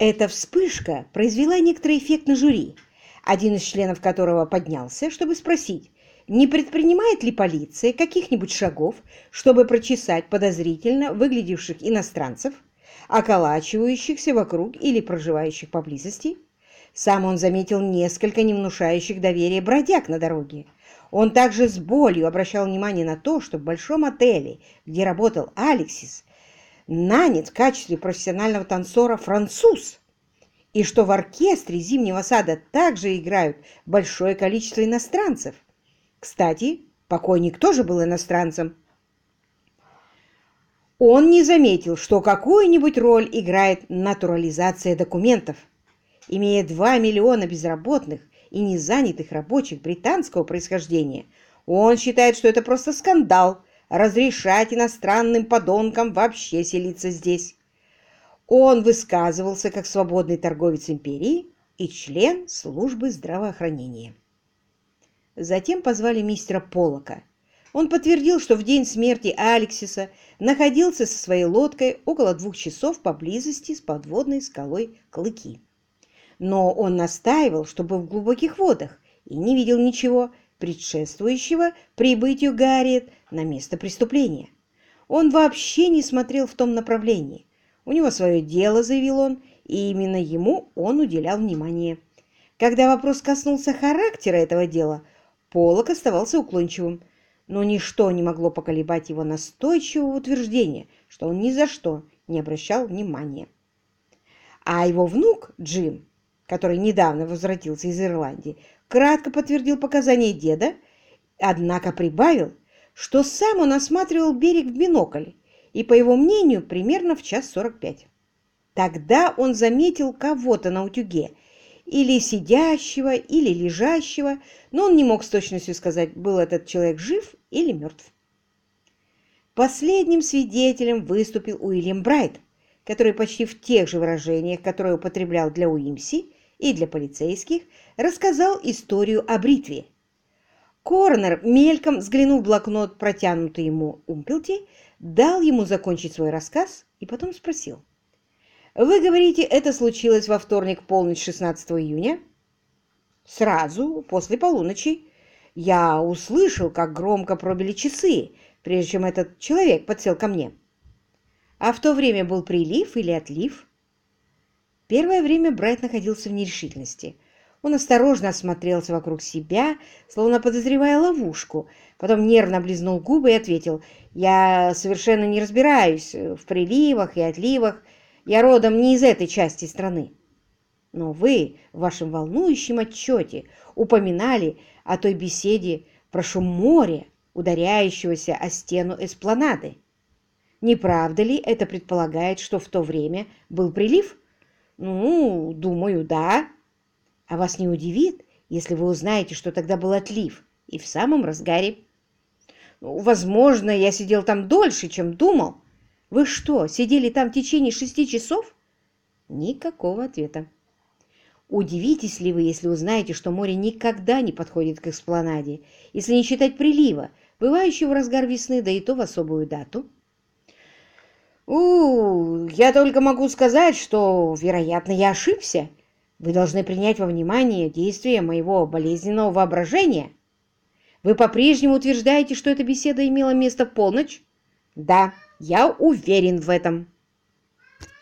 Эта вспышка произвела некоторый эффект на жюри, один из членов которого поднялся, чтобы спросить, не предпринимает ли полиция каких-нибудь шагов, чтобы прочесать подозрительно выглядевших иностранцев, околачивающихся вокруг или проживающих поблизости. Сам он заметил несколько невнушающих доверия бродяг на дороге. Он также с болью обращал внимание на то, что в большом отеле, где работал Алексис, нанят в качестве профессионального танцора француз, и что в оркестре Зимнего сада также играют большое количество иностранцев. Кстати, покойник тоже был иностранцем. Он не заметил, что какую-нибудь роль играет натурализация документов. Имея 2 миллиона безработных и незанятых рабочих британского происхождения, он считает, что это просто скандал разрешать иностранным подонкам вообще селиться здесь. Он высказывался как свободный торговец империи и член службы здравоохранения. Затем позвали мистера Полока. Он подтвердил, что в день смерти Алексиса находился со своей лодкой около двух часов поблизости с подводной скалой Клыки. Но он настаивал, чтобы в глубоких водах, и не видел ничего предшествующего прибытию Гарриет на место преступления. Он вообще не смотрел в том направлении. У него свое дело, заявил он, и именно ему он уделял внимание. Когда вопрос коснулся характера этого дела – Полок оставался уклончивым, но ничто не могло поколебать его настойчивого утверждения, что он ни за что не обращал внимания. А его внук Джим, который недавно возвратился из Ирландии, кратко подтвердил показания деда, однако прибавил, что сам он осматривал берег в бинокль и, по его мнению, примерно в час сорок пять. Тогда он заметил кого-то на утюге или сидящего, или лежащего, но он не мог с точностью сказать, был этот человек жив или мертв. Последним свидетелем выступил Уильям Брайт, который почти в тех же выражениях, которые употреблял для Уимси и для полицейских, рассказал историю о бритве. Корнер, мельком взглянув в блокнот, протянутый ему Умпелти, дал ему закончить свой рассказ и потом спросил. Вы говорите, это случилось во вторник полночь 16 июня? Сразу, после полуночи. Я услышал, как громко пробили часы, прежде чем этот человек подсел ко мне. А в то время был прилив или отлив? Первое время Брайт находился в нерешительности. Он осторожно осмотрелся вокруг себя, словно подозревая ловушку. Потом нервно облизнул губы и ответил, «Я совершенно не разбираюсь в приливах и отливах. Я родом не из этой части страны. Но вы в вашем волнующем отчете упоминали о той беседе про шум моря, ударяющегося о стену эспланады. Не правда ли это предполагает, что в то время был прилив? Ну, думаю, да. А вас не удивит, если вы узнаете, что тогда был отлив и в самом разгаре? Ну, возможно, я сидел там дольше, чем думал, вы что, сидели там в течение шести часов? Никакого ответа. Удивитесь ли вы, если узнаете, что море никогда не подходит к экспланаде, если не считать прилива, бывающего в разгар весны, да и то в особую дату? У, я только могу сказать, что, вероятно, я ошибся. Вы должны принять во внимание действия моего болезненного воображения. Вы по-прежнему утверждаете, что эта беседа имела место в полночь? Да. Я уверен в этом.